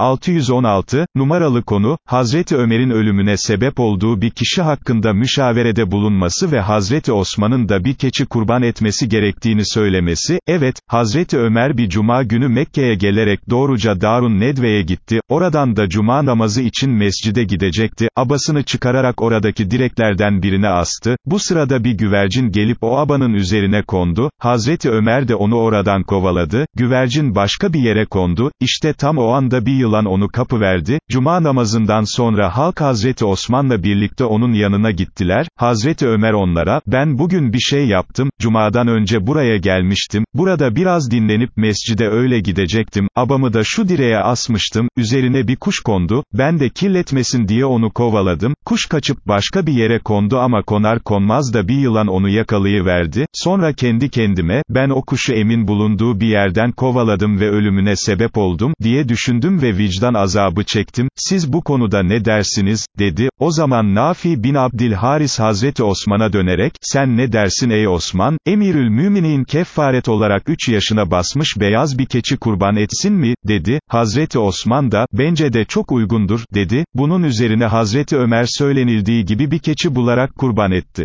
616, numaralı konu, Hazreti Ömer'in ölümüne sebep olduğu bir kişi hakkında müşaverede bulunması ve Hazreti Osman'ın da bir keçi kurban etmesi gerektiğini söylemesi, evet, Hazreti Ömer bir cuma günü Mekke'ye gelerek doğruca Darun Nedve'ye gitti, oradan da cuma namazı için mescide gidecekti, abasını çıkararak oradaki direklerden birine astı, bu sırada bir güvercin gelip o abanın üzerine kondu, Hazreti Ömer de onu oradan kovaladı, güvercin başka bir yere kondu, işte tam o anda bir yılan onu kapıverdi, cuma namazından sonra halk Hazreti Osman'la birlikte onun yanına gittiler, Hazreti Ömer onlara, ben bugün bir şey yaptım, cumadan önce buraya gelmiştim, burada biraz dinlenip mescide öyle gidecektim, abamı da şu direğe asmıştım, üzerine bir kuş kondu, ben de kirletmesin diye onu kovaladım, kuş kaçıp başka bir yere kondu ama konar konmaz da bir yılan onu yakalayıverdi, sonra kendi kendime, ben o kuşu emin bulunduğu bir yerden kovaladım ve ölümüne sebep oldum, diye düşündüm ve vicdan azabı çektim, siz bu konuda ne dersiniz, dedi, o zaman Nafi bin Abdilharis Hazreti Osman'a dönerek, sen ne dersin ey Osman, emirül müminin kefaret olarak 3 yaşına basmış beyaz bir keçi kurban etsin mi, dedi, Hazreti Osman da, bence de çok uygundur, dedi, bunun üzerine Hazreti Ömer söylenildiği gibi bir keçi bularak kurban etti.